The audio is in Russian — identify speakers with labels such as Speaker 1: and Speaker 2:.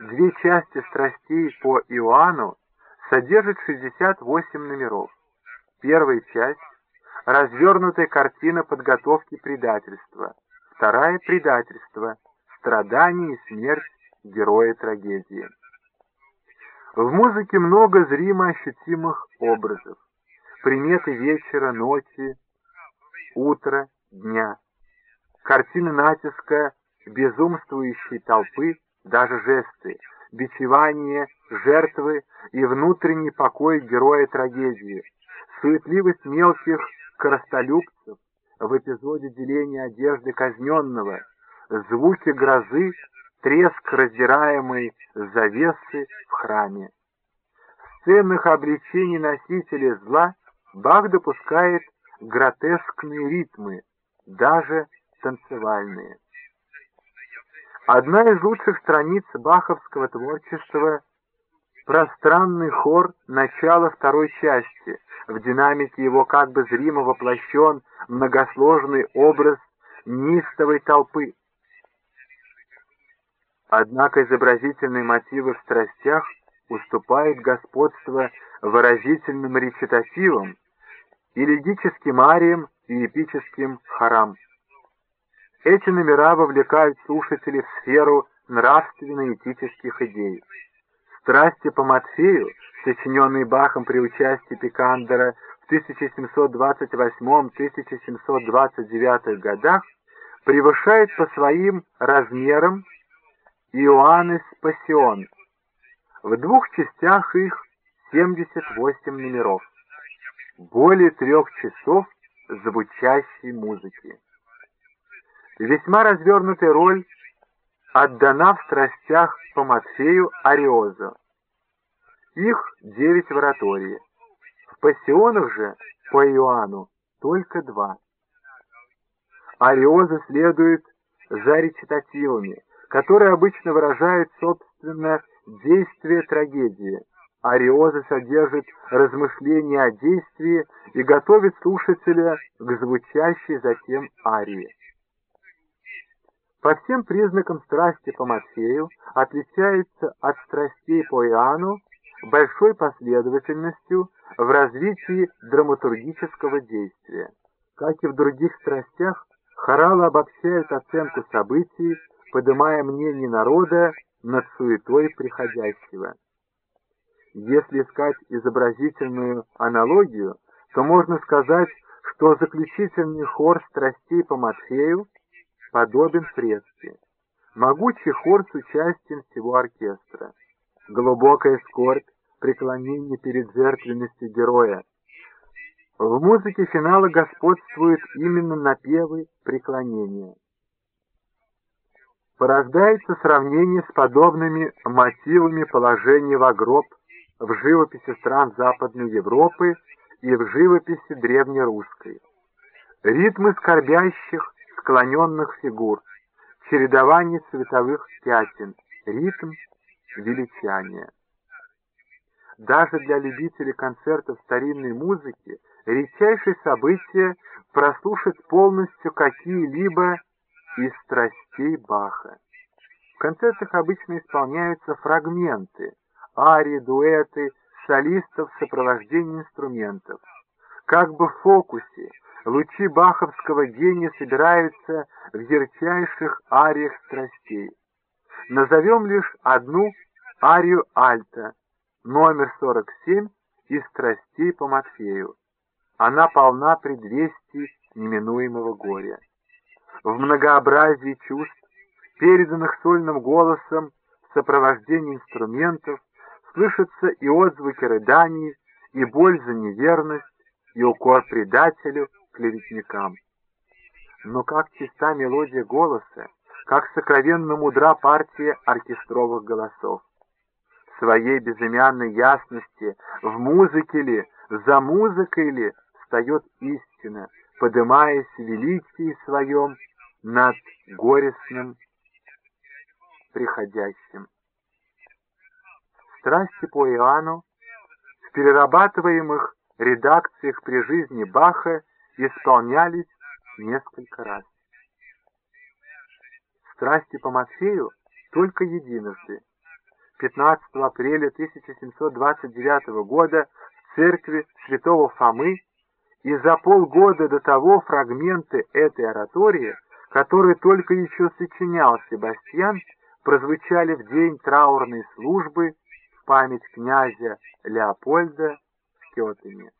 Speaker 1: две части страстей по Иоанну содержит 68 номеров. Первая часть – развернутая картина подготовки предательства. Вторая – предательство, страдание и смерть героя трагедии. В музыке много зримо ощутимых образов. Приметы вечера, ночи, утра, дня. Картины натиска безумствующей толпы, даже жесты, бичевание, жертвы и внутренний покой героя трагедии, суетливость мелких коростолюбцев в эпизоде деления одежды казненного, звуки грозы, треск раздираемой завесы в храме. В сценных обличений носителя зла Бах допускает гротескные ритмы, даже танцевальные. Одна из лучших страниц баховского творчества — пространный хор начала второй части. В динамике его как бы зримо воплощен многосложный образ нистовой толпы. Однако изобразительные мотивы в страстях уступают господство выразительным речитативам, элегическим ариям и эпическим хорам. Эти номера вовлекают слушателей в сферу нравственно-этических идей. «Страсти по Матфею», сочиненные Бахом при участии Пикандера в 1728-1729 годах, превышает по своим размерам Иоаннес Пассион. В двух частях их 78 номеров. Более трех часов звучащей музыки. Весьма развернутая роль отдана в страстях по Матфею Ариозу. Их девять в оратории. В пассионах же по Иоанну только два. Ариоза следует за речитативами, которые обычно выражают, собственно, действие трагедии. Ариоза содержит размышления о действии и готовит слушателя к звучащей затем арии. По всем признакам страсти по Матфею отличается от страстей по Иоанну большой последовательностью в развитии драматургического действия. Как и в других страстях, хоралы обобщают оценку событий, поднимая мнение народа над суетой приходящего. Если искать изобразительную аналогию, то можно сказать, что заключительный хор страстей по Матфею подобен фреске. Могучий хор с участием всего оркестра. Глубокая скорбь, преклонение перед жертвенностью героя. В музыке финала господствуют именно напевы преклонения. Порождается сравнение с подобными мотивами положения в гроб в живописи стран Западной Европы и в живописи древнерусской. Ритмы скорбящих склоненных фигур, чередование цветовых пятен, ритм величания. Даже для любителей концертов старинной музыки редчайшее событие прослушать полностью какие-либо из страстей Баха. В концертах обычно исполняются фрагменты, арии, дуэты, солистов в сопровождении инструментов. Как бы в фокусе, лучи баховского гения собираются в ярчайших ариях страстей. Назовем лишь одну арию альта, номер 47 из страстей по Матфею. Она полна предвестий неминуемого горя. В многообразии чувств, переданных сольным голосом в сопровождении инструментов, слышатся и отзвуки рыданий, и боль за неверность, и укор предателю, клеветникам. Но как чиста мелодия голоса, как сокровенно мудра партия оркестровых голосов. В своей безымянной ясности, в музыке ли, за музыкой ли, встает истина, подымаясь в величии своем над горестным приходящим. Страсти по Иоанну в перерабатываемых редакциях при жизни Баха исполнялись несколько раз. Страсти по Матфею только единожды. 15 апреля 1729 года в церкви святого Фомы, и за полгода до того фрагменты этой оратории, которые только еще сочинял Себастьян, прозвучали в день траурной службы в память князя Леопольда в Кетене.